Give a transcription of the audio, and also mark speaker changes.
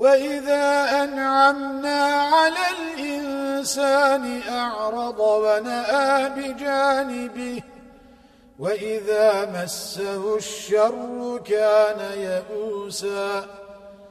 Speaker 1: وإذا أنعمنا على الإنسان أعرض ونأى بجانبه وإذا مسه الشر كان يئوسا